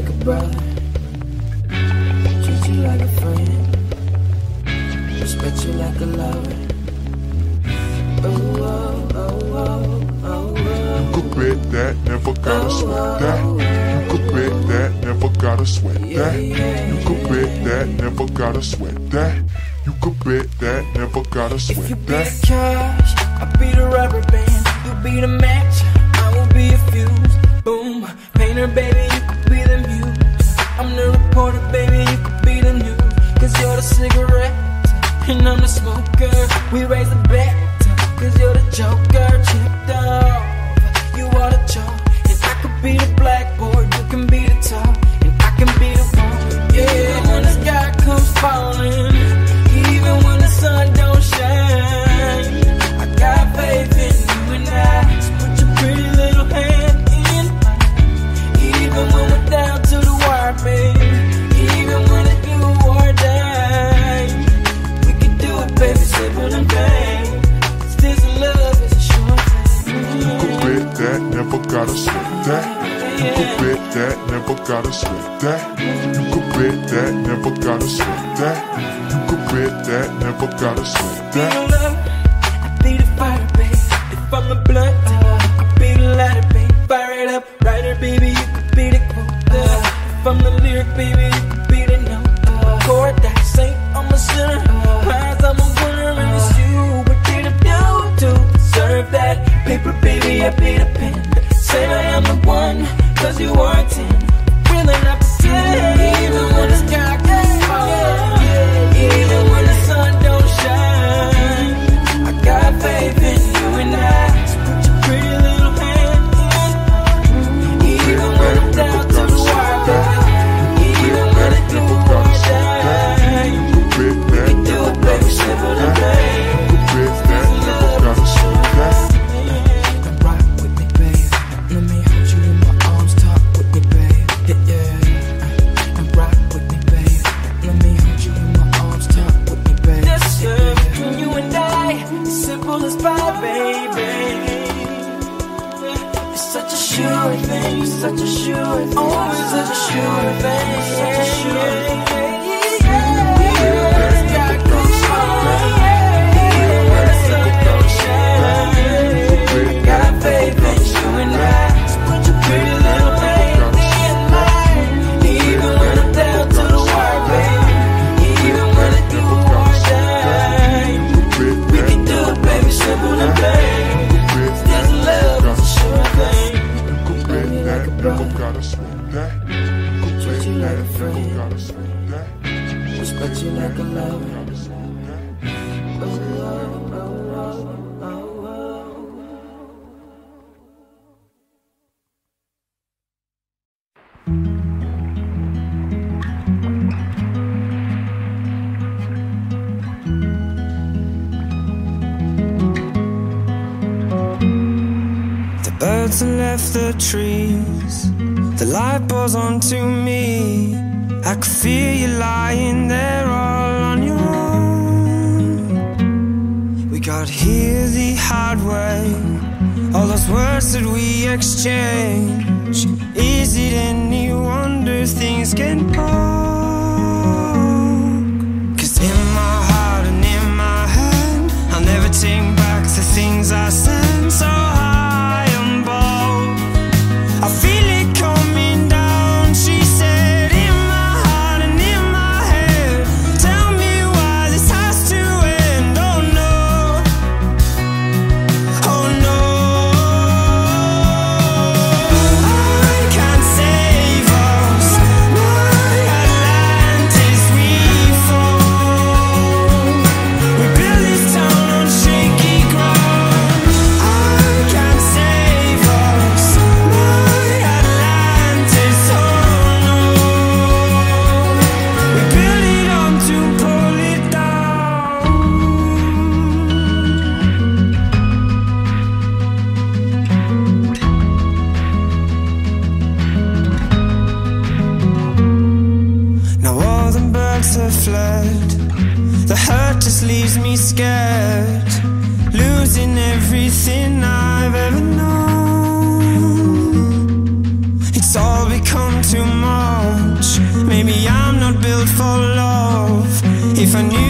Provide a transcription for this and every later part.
like a brother. Treat you like a friend. Respect you like a lover. Oh, oh, oh, oh, oh, oh. You could bet that, never gotta oh, sweat oh, that. Oh, you could bet that, never gotta sweat that. You could bet that, never gotta sweat that. You could bet that, never gotta sweat If you sweat be that. the cash, I'll be the rubber band. Bet that, never gotta sweat that. You could bet that, never gotta sweat that. the love, I be the fire, babe. If I'm a blunt, I be the lighter, babe. Fire it up, writer, baby, you could be the quote. Uh, if I'm the lyric, baby, you could be the note. Uh, chord that saint, I'm a sinner. Prize, I'm a winner, and it's you. What did I do to deserve that? Paper, baby, I be the pen. Say I am the one, cause you are that. Respect you like a lover. Birds have left the trees. The light pours onto me. I could feel you lying there all on your own. We got here the hard way. All those words that we exchange. Is it any wonder things can go? Cause in my heart and in my head, I'll never take back the things I starts flood. The hurt just leaves me scared, losing everything I've ever known. It's all become too much. Maybe I'm not built for love. If I knew.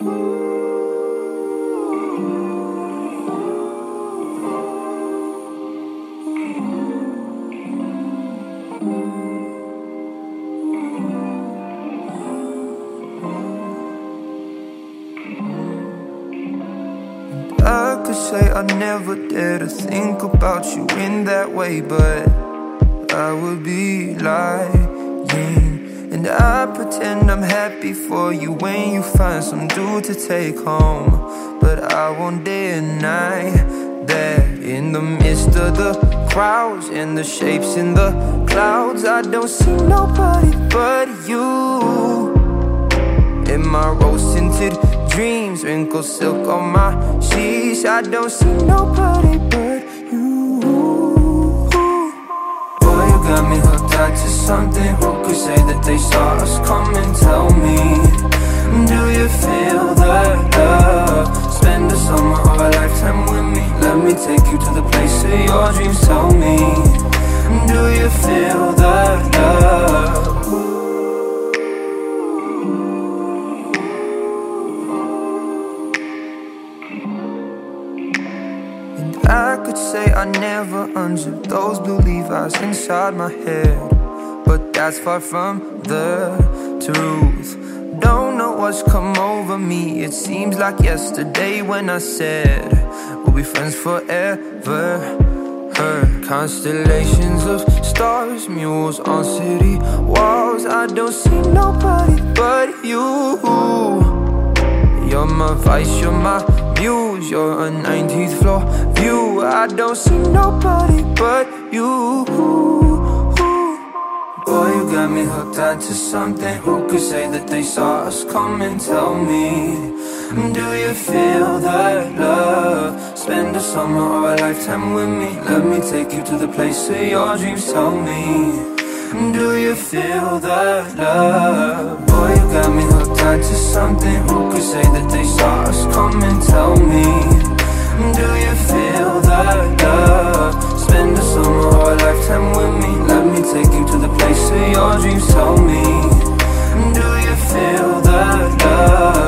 I could say I never dare to think about you in that way, but I would be lying. And I pretend I'm happy for you when you find some dude to take home. But I won't deny that in the midst of the crowds and the shapes in the clouds, I don't see nobody but you. In my rose tinted dreams, wrinkled silk on my sheets. I don't see nobody but out to something. Who could say that they saw us coming? Tell me, do you feel the love? Spend the summer or a lifetime with me. Let me take you to the place of your dreams. Tell me, do you feel the love? I could say I never unzipped those blue Levi's inside my head. That's far from the truth. Don't know what's come over me. It seems like yesterday when I said we'll be friends forever. Her constellations of stars, mules on city walls. I don't see nobody but you. You're my vice, you're my muse, you're a 19th floor view. I don't see nobody but you. Boy, you got me hooked onto something. Who could say that they saw us coming? Tell me, do you feel that love? Spend a summer or a lifetime with me. Let me take you to the place of your dreams. Tell me. Do you feel that love? Boy, you got me hooked onto something. Who could say that they saw us coming? Tell me. Do you feel that love? Spend a summer or a lifetime with me. Let me take you to the place of your dreams. Tell me. Do you feel that love?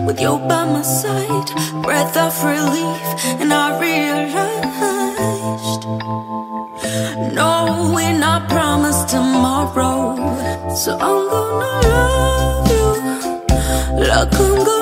with you by my side, breath of relief, and I realized. No, we're not promised tomorrow, so I'm gonna love you like I'm gonna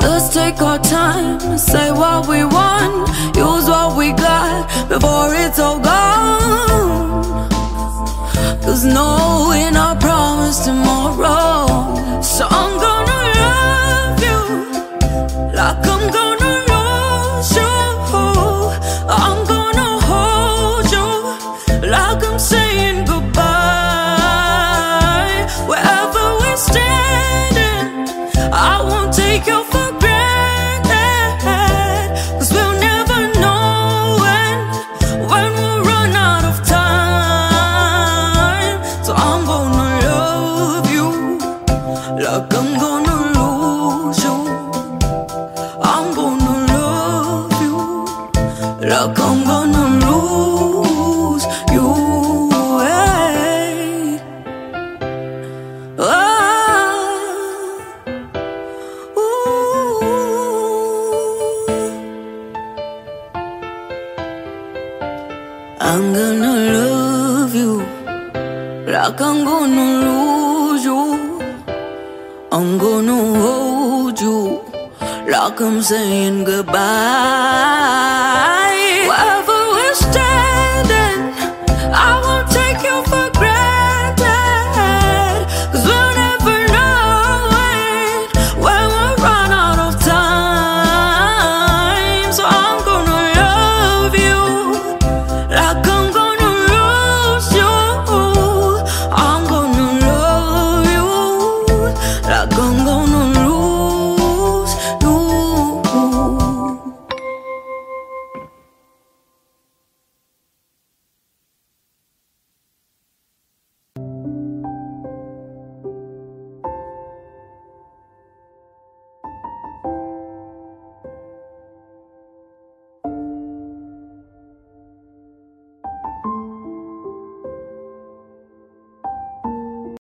Let's take our time, say what we want, use what we got before it's all gone. Cause no, we're not promised tomorrow. So I'm gonna love you like I'm gonna lose you. I'm gonna hold you like I'm saying goodbye. Wherever we're standing, I won't take you